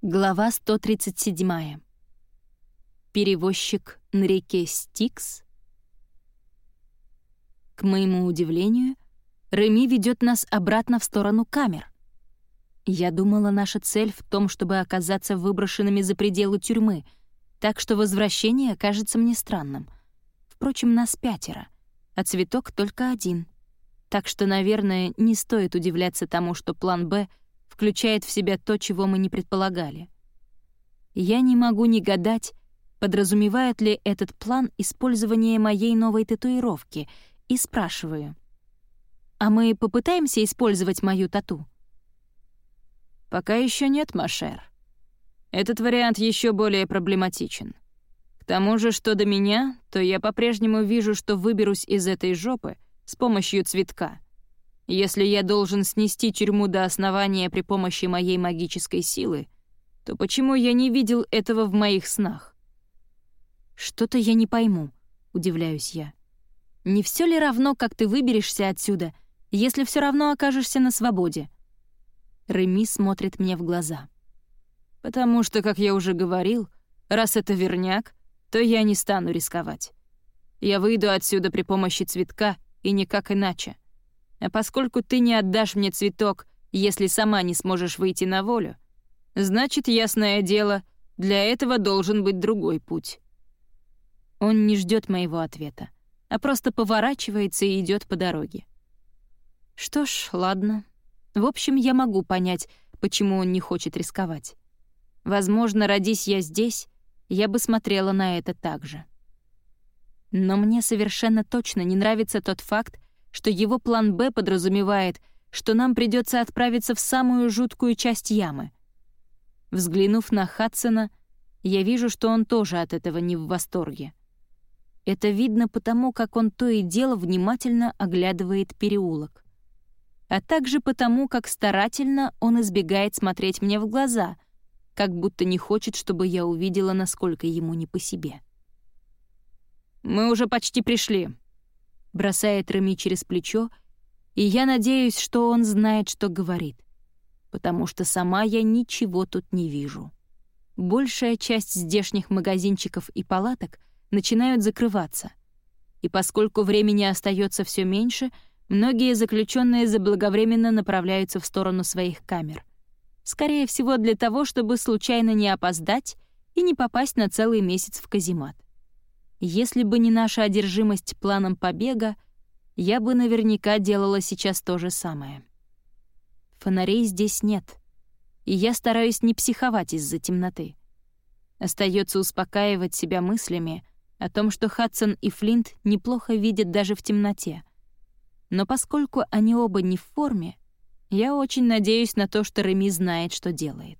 Глава 137. Перевозчик на реке Стикс. К моему удивлению, Реми ведет нас обратно в сторону камер. Я думала, наша цель в том, чтобы оказаться выброшенными за пределы тюрьмы, так что возвращение кажется мне странным. Впрочем, нас пятеро, а цветок только один. Так что, наверное, не стоит удивляться тому, что план «Б» — включает в себя то, чего мы не предполагали. Я не могу не гадать, подразумевает ли этот план использование моей новой татуировки, и спрашиваю. «А мы попытаемся использовать мою тату?» «Пока еще нет, Машер. Этот вариант еще более проблематичен. К тому же, что до меня, то я по-прежнему вижу, что выберусь из этой жопы с помощью цветка — если я должен снести тюрьму до основания при помощи моей магической силы, то почему я не видел этого в моих снах? Что-то я не пойму, удивляюсь я. Не все ли равно, как ты выберешься отсюда, если все равно окажешься на свободе? Реми смотрит мне в глаза. Потому что, как я уже говорил, раз это верняк, то я не стану рисковать. Я выйду отсюда при помощи цветка и никак иначе. А поскольку ты не отдашь мне цветок, если сама не сможешь выйти на волю, значит, ясное дело, для этого должен быть другой путь». Он не ждет моего ответа, а просто поворачивается и идет по дороге. Что ж, ладно. В общем, я могу понять, почему он не хочет рисковать. Возможно, родись я здесь, я бы смотрела на это так же. Но мне совершенно точно не нравится тот факт, что его план «Б» подразумевает, что нам придется отправиться в самую жуткую часть ямы. Взглянув на Хадсона, я вижу, что он тоже от этого не в восторге. Это видно потому, как он то и дело внимательно оглядывает переулок. А также потому, как старательно он избегает смотреть мне в глаза, как будто не хочет, чтобы я увидела, насколько ему не по себе. «Мы уже почти пришли», бросает Рами через плечо, и я надеюсь, что он знает, что говорит, потому что сама я ничего тут не вижу. Большая часть здешних магазинчиков и палаток начинают закрываться, и поскольку времени остается все меньше, многие заключенные заблаговременно направляются в сторону своих камер. Скорее всего, для того, чтобы случайно не опоздать и не попасть на целый месяц в каземат. Если бы не наша одержимость планом побега, я бы наверняка делала сейчас то же самое. Фонарей здесь нет, и я стараюсь не психовать из-за темноты. Остается успокаивать себя мыслями о том, что Хадсон и Флинт неплохо видят даже в темноте. Но поскольку они оба не в форме, я очень надеюсь на то, что Реми знает, что делает.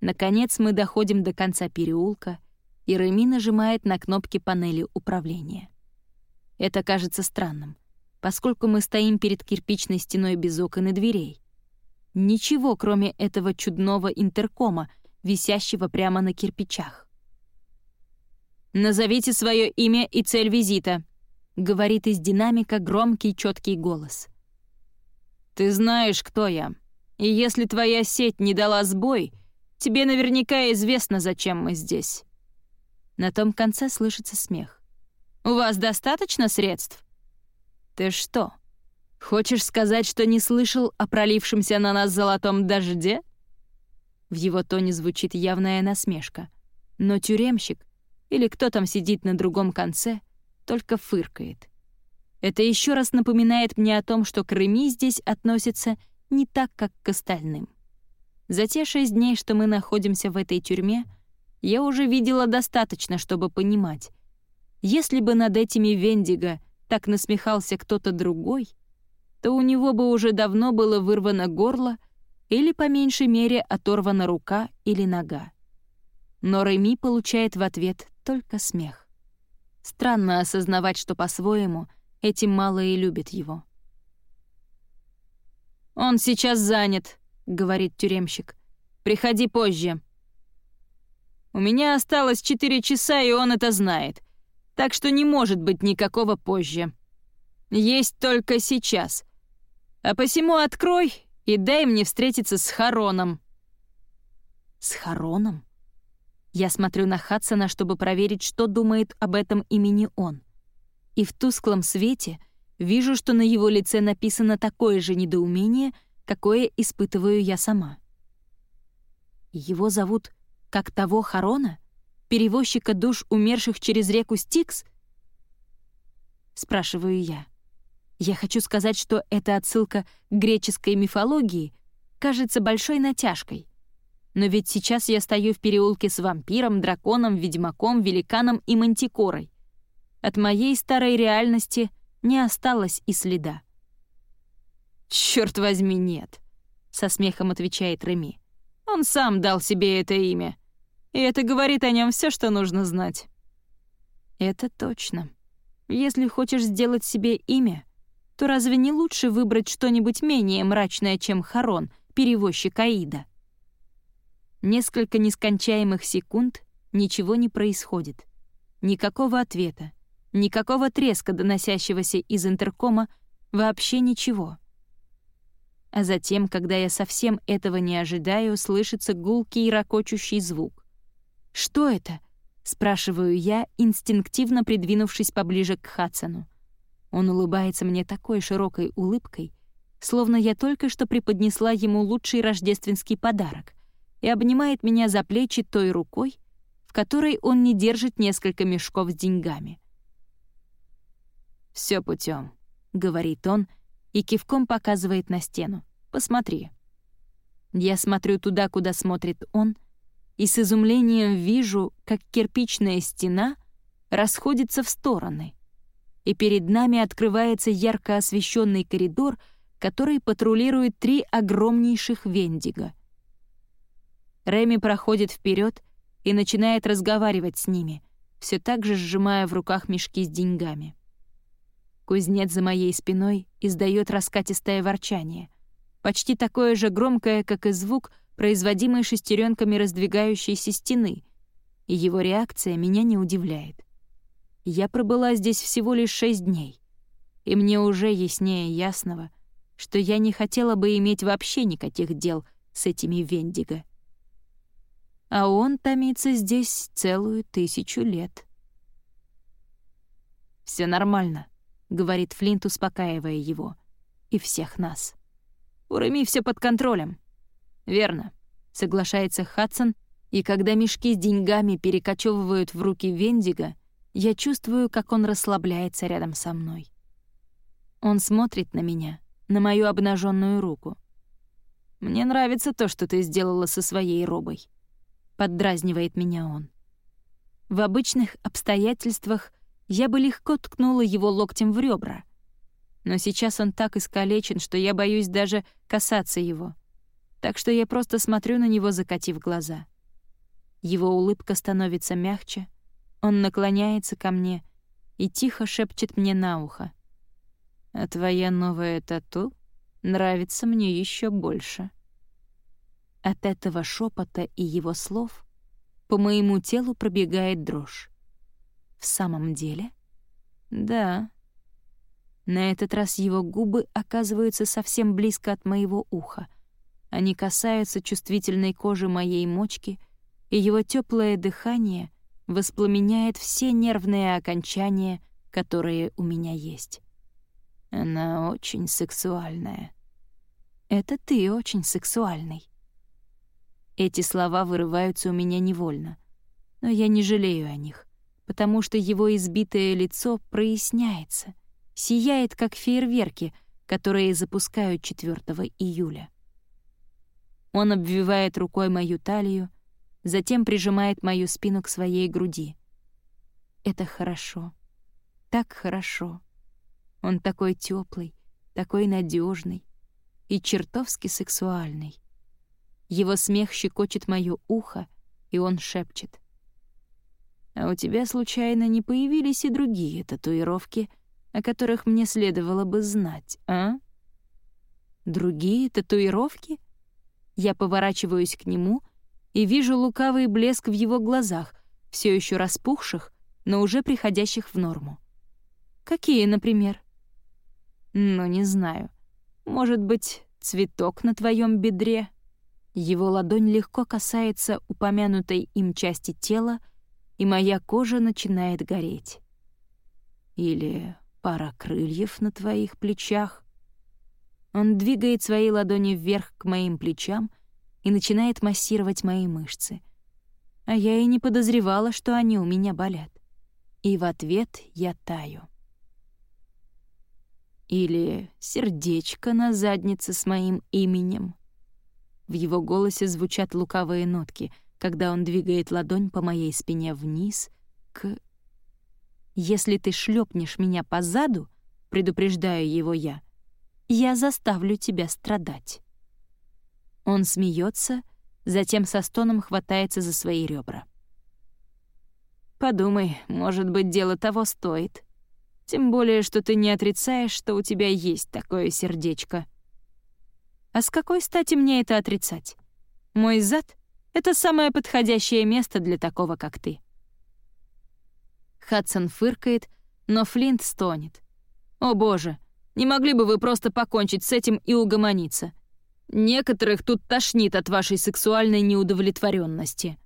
Наконец мы доходим до конца переулка, и Реми нажимает на кнопки панели управления. Это кажется странным, поскольку мы стоим перед кирпичной стеной без окон и дверей. Ничего, кроме этого чудного интеркома, висящего прямо на кирпичах. «Назовите свое имя и цель визита», — говорит из динамика громкий четкий голос. «Ты знаешь, кто я, и если твоя сеть не дала сбой, тебе наверняка известно, зачем мы здесь». На том конце слышится смех. «У вас достаточно средств?» «Ты что, хочешь сказать, что не слышал о пролившемся на нас золотом дожде?» В его тоне звучит явная насмешка. Но тюремщик, или кто там сидит на другом конце, только фыркает. Это еще раз напоминает мне о том, что Крыми здесь относятся не так, как к остальным. За те шесть дней, что мы находимся в этой тюрьме — я уже видела достаточно, чтобы понимать. Если бы над этими Вендиго так насмехался кто-то другой, то у него бы уже давно было вырвано горло или, по меньшей мере, оторвана рука или нога. Но Реми получает в ответ только смех. Странно осознавать, что по-своему эти малые любят его. «Он сейчас занят», — говорит тюремщик. «Приходи позже». У меня осталось четыре часа, и он это знает. Так что не может быть никакого позже. Есть только сейчас. А посему открой и дай мне встретиться с Хароном». С Хароном? Я смотрю на Хадсона, чтобы проверить, что думает об этом имени он. И в тусклом свете вижу, что на его лице написано такое же недоумение, какое испытываю я сама. Его зовут как того Харона? Перевозчика душ умерших через реку Стикс? Спрашиваю я. Я хочу сказать, что эта отсылка к греческой мифологии кажется большой натяжкой. Но ведь сейчас я стою в переулке с вампиром, драконом, ведьмаком, великаном и мантикорой. От моей старой реальности не осталось и следа. «Чёрт возьми, нет», — со смехом отвечает Реми. «Он сам дал себе это имя, и это говорит о нем все, что нужно знать». «Это точно. Если хочешь сделать себе имя, то разве не лучше выбрать что-нибудь менее мрачное, чем Харон, перевозчик Аида? Несколько нескончаемых секунд ничего не происходит. Никакого ответа, никакого треска, доносящегося из интеркома, вообще ничего. А затем, когда я совсем этого не ожидаю, слышится гулкий и ракочущий звук. «Что это?» — спрашиваю я, инстинктивно придвинувшись поближе к Хадсону. Он улыбается мне такой широкой улыбкой, словно я только что преподнесла ему лучший рождественский подарок, и обнимает меня за плечи той рукой, в которой он не держит несколько мешков с деньгами. Все путем, говорит он и кивком показывает на стену. «Посмотри». Я смотрю туда, куда смотрит он, и с изумлением вижу, как кирпичная стена расходится в стороны — и перед нами открывается ярко освещенный коридор, который патрулирует три огромнейших вендига. Реми проходит вперед и начинает разговаривать с ними, все так же сжимая в руках мешки с деньгами. Кузнец за моей спиной издает раскатистое ворчание, почти такое же громкое, как и звук, производимый шестеренками раздвигающейся стены, и его реакция меня не удивляет. Я пробыла здесь всего лишь шесть дней, и мне уже яснее ясного, что я не хотела бы иметь вообще никаких дел с этими Вендиго. А он томится здесь целую тысячу лет. Все нормально», — говорит Флинт, успокаивая его. «И всех нас. У Реми все под контролем». «Верно», — соглашается Хадсон, и когда мешки с деньгами перекочевывают в руки Вендиго, я чувствую, как он расслабляется рядом со мной. Он смотрит на меня, на мою обнаженную руку. «Мне нравится то, что ты сделала со своей робой», — поддразнивает меня он. В обычных обстоятельствах я бы легко ткнула его локтем в ребра. Но сейчас он так искалечен, что я боюсь даже касаться его. Так что я просто смотрю на него, закатив глаза. Его улыбка становится мягче, он наклоняется ко мне и тихо шепчет мне на ухо. «А твоя новая тату нравится мне еще больше». От этого шепота и его слов по моему телу пробегает дрожь. В самом деле? Да. На этот раз его губы оказываются совсем близко от моего уха. Они касаются чувствительной кожи моей мочки, и его теплое дыхание воспламеняет все нервные окончания, которые у меня есть. Она очень сексуальная. Это ты очень сексуальный. Эти слова вырываются у меня невольно, но я не жалею о них, потому что его избитое лицо проясняется, сияет, как фейерверки, которые запускают 4 июля. Он обвивает рукой мою талию, затем прижимает мою спину к своей груди. Это хорошо. Так хорошо. Он такой теплый, такой надежный и чертовски сексуальный. Его смех щекочет моё ухо, и он шепчет. «А у тебя, случайно, не появились и другие татуировки, о которых мне следовало бы знать, а?» «Другие татуировки?» Я поворачиваюсь к нему — и вижу лукавый блеск в его глазах, все еще распухших, но уже приходящих в норму. Какие, например? Ну, не знаю. Может быть, цветок на твоем бедре? Его ладонь легко касается упомянутой им части тела, и моя кожа начинает гореть. Или пара крыльев на твоих плечах. Он двигает свои ладони вверх к моим плечам и начинает массировать мои мышцы. А я и не подозревала, что они у меня болят. И в ответ я таю. Или сердечко на заднице с моим именем. В его голосе звучат лукавые нотки, когда он двигает ладонь по моей спине вниз к... «Если ты шлепнешь меня по заду, — предупреждаю его я, — я заставлю тебя страдать». Он смеется, затем со стоном хватается за свои ребра. «Подумай, может быть, дело того стоит. Тем более, что ты не отрицаешь, что у тебя есть такое сердечко». А с какой стати мне это отрицать? Мой зад — это самое подходящее место для такого, как ты. Хадсон фыркает, но Флинт стонет. «О боже, не могли бы вы просто покончить с этим и угомониться? Некоторых тут тошнит от вашей сексуальной неудовлетворенности.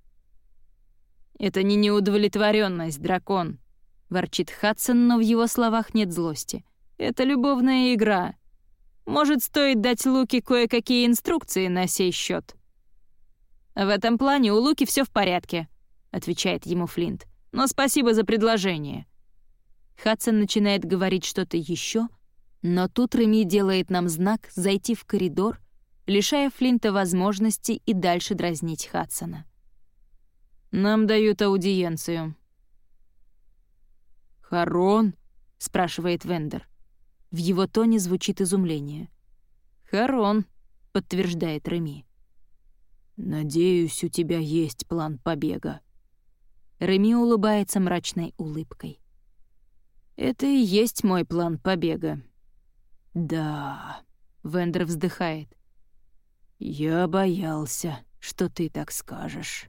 «Это не неудовлетворенность, дракон», — ворчит Хадсон, но в его словах нет злости. «Это любовная игра, может, стоит дать Луке кое-какие инструкции на сей счет. «В этом плане у Луки все в порядке», — отвечает ему Флинт. «Но спасибо за предложение». Хадсон начинает говорить что-то еще, но тут Реми делает нам знак зайти в коридор, лишая Флинта возможности и дальше дразнить Хадсона. «Нам дают аудиенцию». «Харон?» — спрашивает Вендер. В его тоне звучит изумление. «Харон», — подтверждает Реми. «Надеюсь, у тебя есть план побега». Реми улыбается мрачной улыбкой. «Это и есть мой план побега». «Да», — Вендер вздыхает. «Я боялся, что ты так скажешь».